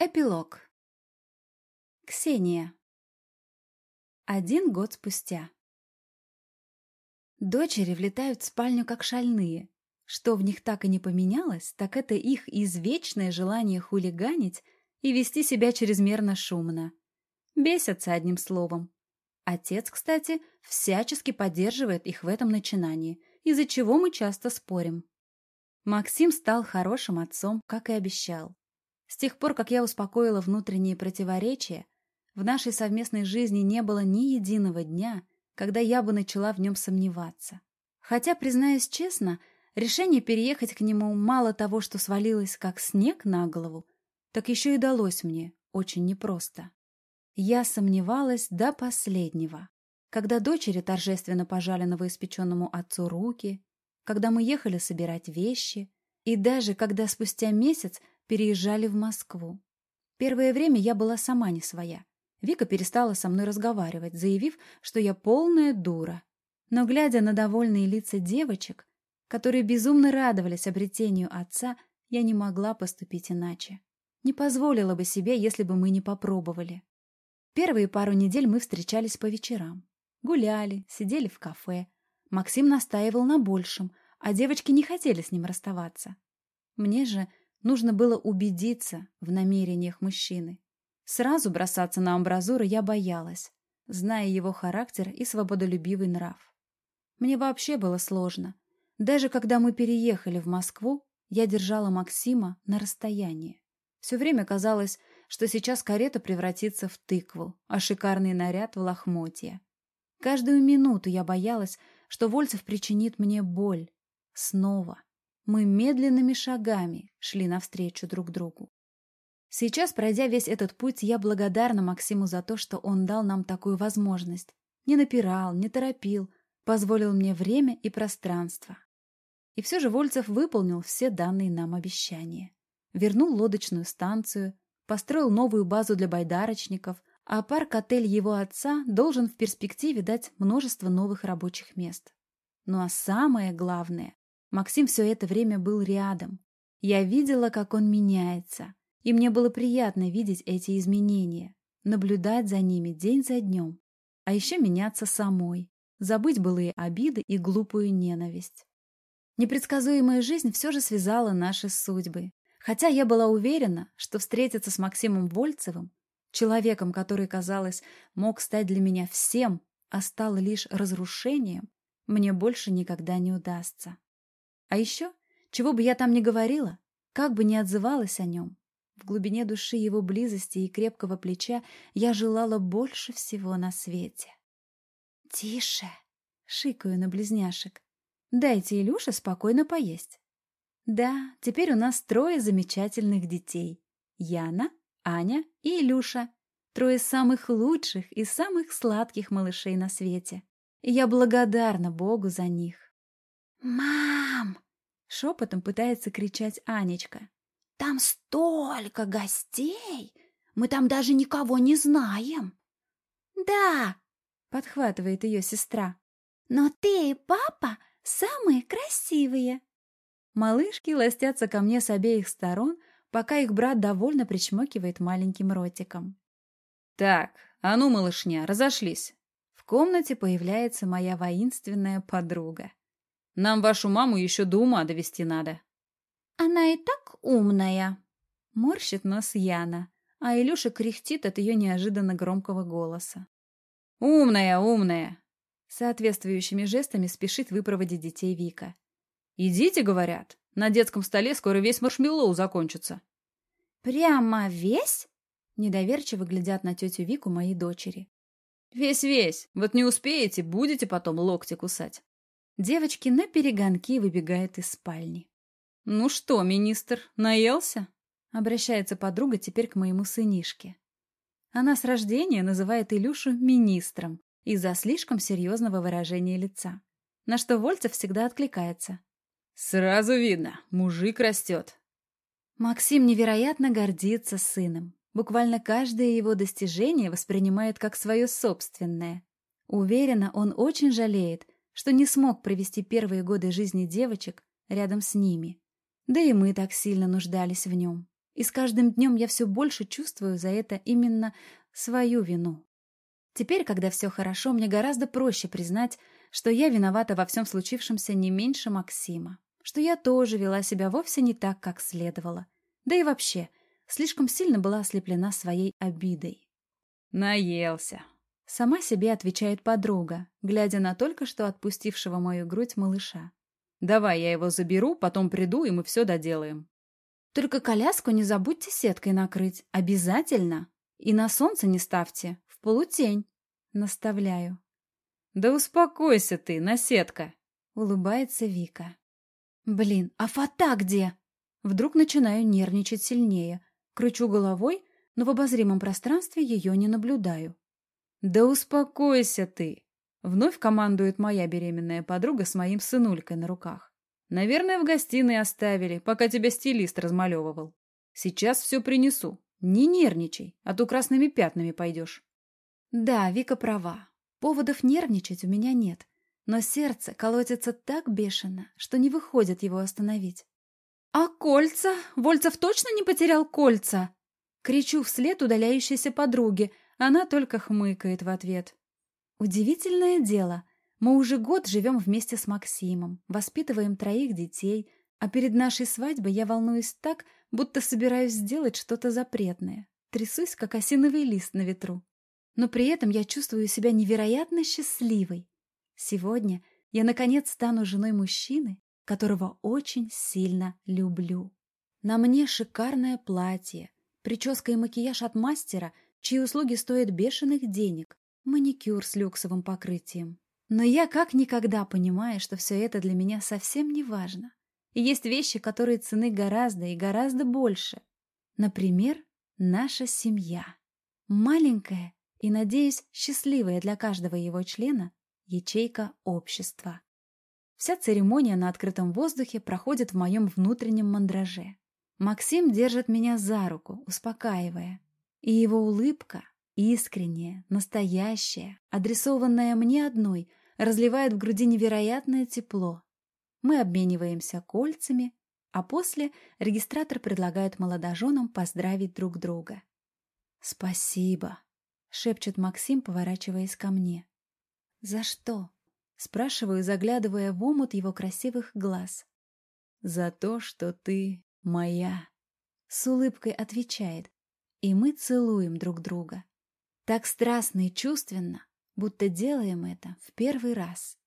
Эпилог. Ксения. Один год спустя. Дочери влетают в спальню как шальные. Что в них так и не поменялось, так это их извечное желание хулиганить и вести себя чрезмерно шумно. Бесятся одним словом. Отец, кстати, всячески поддерживает их в этом начинании, из-за чего мы часто спорим. Максим стал хорошим отцом, как и обещал. С тех пор, как я успокоила внутренние противоречия, в нашей совместной жизни не было ни единого дня, когда я бы начала в нем сомневаться. Хотя, признаюсь честно, решение переехать к нему мало того, что свалилось как снег на голову, так еще и далось мне очень непросто. Я сомневалась до последнего. Когда дочери торжественно пожали новоиспеченному отцу руки, когда мы ехали собирать вещи, и даже когда спустя месяц переезжали в Москву. Первое время я была сама не своя. Вика перестала со мной разговаривать, заявив, что я полная дура. Но, глядя на довольные лица девочек, которые безумно радовались обретению отца, я не могла поступить иначе. Не позволила бы себе, если бы мы не попробовали. Первые пару недель мы встречались по вечерам. Гуляли, сидели в кафе. Максим настаивал на большем, а девочки не хотели с ним расставаться. Мне же Нужно было убедиться в намерениях мужчины. Сразу бросаться на амбразуры я боялась, зная его характер и свободолюбивый нрав. Мне вообще было сложно. Даже когда мы переехали в Москву, я держала Максима на расстоянии. Все время казалось, что сейчас карета превратится в тыкву, а шикарный наряд в лохмотье. Каждую минуту я боялась, что Вольцев причинит мне боль. Снова. Мы медленными шагами шли навстречу друг другу. Сейчас, пройдя весь этот путь, я благодарна Максиму за то, что он дал нам такую возможность. Не напирал, не торопил, позволил мне время и пространство. И все же Вольцев выполнил все данные нам обещания. Вернул лодочную станцию, построил новую базу для байдарочников, а парк-отель его отца должен в перспективе дать множество новых рабочих мест. Ну а самое главное, Максим все это время был рядом. Я видела, как он меняется, и мне было приятно видеть эти изменения, наблюдать за ними день за днем, а еще меняться самой, забыть былые обиды и глупую ненависть. Непредсказуемая жизнь все же связала наши судьбы, хотя я была уверена, что встретиться с Максимом Вольцевым, человеком, который, казалось, мог стать для меня всем, а стал лишь разрушением, мне больше никогда не удастся. А еще, чего бы я там ни говорила, как бы ни отзывалась о нем, в глубине души его близости и крепкого плеча я желала больше всего на свете. «Тише!» — шикаю на близняшек. «Дайте Илюше спокойно поесть». Да, теперь у нас трое замечательных детей. Яна, Аня и Илюша. Трое самых лучших и самых сладких малышей на свете. И я благодарна Богу за них. «Мам!» — шепотом пытается кричать Анечка. «Там столько гостей! Мы там даже никого не знаем!» «Да!» — подхватывает ее сестра. «Но ты и папа самые красивые!» Малышки ластятся ко мне с обеих сторон, пока их брат довольно причмокивает маленьким ротиком. «Так, а ну, малышня, разошлись!» В комнате появляется моя воинственная подруга. Нам вашу маму еще до ума довести надо. Она и так умная. Морщит нос Яна, а Илюша кряхтит от ее неожиданно громкого голоса. Умная, умная. Соответствующими жестами спешит выпроводить детей Вика. «Идите, — говорят, — на детском столе скоро весь маршмеллоу закончится». «Прямо весь?» — недоверчиво глядят на тетю Вику мои дочери. «Весь-весь. Вот не успеете, будете потом локти кусать». Девочки на перегонки выбегают из спальни. «Ну что, министр, наелся?» Обращается подруга теперь к моему сынишке. Она с рождения называет Илюшу министром из-за слишком серьезного выражения лица, на что Вольцев всегда откликается. «Сразу видно, мужик растет». Максим невероятно гордится сыном. Буквально каждое его достижение воспринимает как свое собственное. Уверена, он очень жалеет, что не смог провести первые годы жизни девочек рядом с ними. Да и мы так сильно нуждались в нем. И с каждым днем я все больше чувствую за это именно свою вину. Теперь, когда все хорошо, мне гораздо проще признать, что я виновата во всем случившемся не меньше Максима, что я тоже вела себя вовсе не так, как следовало. Да и вообще, слишком сильно была ослеплена своей обидой. «Наелся», — сама себе отвечает подруга, глядя на только что отпустившего мою грудь малыша. «Давай я его заберу, потом приду, и мы все доделаем». «Только коляску не забудьте сеткой накрыть, обязательно. И на солнце не ставьте, в полутень», — наставляю. «Да успокойся ты, наседка!» — улыбается Вика. «Блин, а фата где?» Вдруг начинаю нервничать сильнее. Кручу головой, но в обозримом пространстве ее не наблюдаю. «Да успокойся ты!» Вновь командует моя беременная подруга с моим сынулькой на руках. «Наверное, в гостиной оставили, пока тебя стилист размалевывал. Сейчас все принесу. Не нервничай, а то красными пятнами пойдешь». Да, Вика права. Поводов нервничать у меня нет, но сердце колотится так бешено, что не выходит его остановить. «А кольца? Вольцев точно не потерял кольца?» Кричу вслед удаляющейся подруге, она только хмыкает в ответ. Удивительное дело. Мы уже год живем вместе с Максимом, воспитываем троих детей, а перед нашей свадьбой я волнуюсь так, будто собираюсь сделать что-то запретное. Трясусь, как осиновый лист на ветру но при этом я чувствую себя невероятно счастливой. Сегодня я, наконец, стану женой мужчины, которого очень сильно люблю. На мне шикарное платье, прическа и макияж от мастера, чьи услуги стоят бешеных денег, маникюр с люксовым покрытием. Но я как никогда понимаю, что все это для меня совсем не важно. И есть вещи, которые цены гораздо и гораздо больше. Например, наша семья. Маленькая и, надеюсь, счастливая для каждого его члена ячейка общества. Вся церемония на открытом воздухе проходит в моем внутреннем мандраже. Максим держит меня за руку, успокаивая. И его улыбка, искренняя, настоящая, адресованная мне одной, разливает в груди невероятное тепло. Мы обмениваемся кольцами, а после регистратор предлагает молодоженам поздравить друг друга. «Спасибо», — шепчет Максим, поворачиваясь ко мне. «За что?» — спрашиваю, заглядывая в омут его красивых глаз. «За то, что ты моя», — с улыбкой отвечает, и мы целуем друг друга. Так страстно и чувственно, будто делаем это в первый раз.